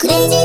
クレイジー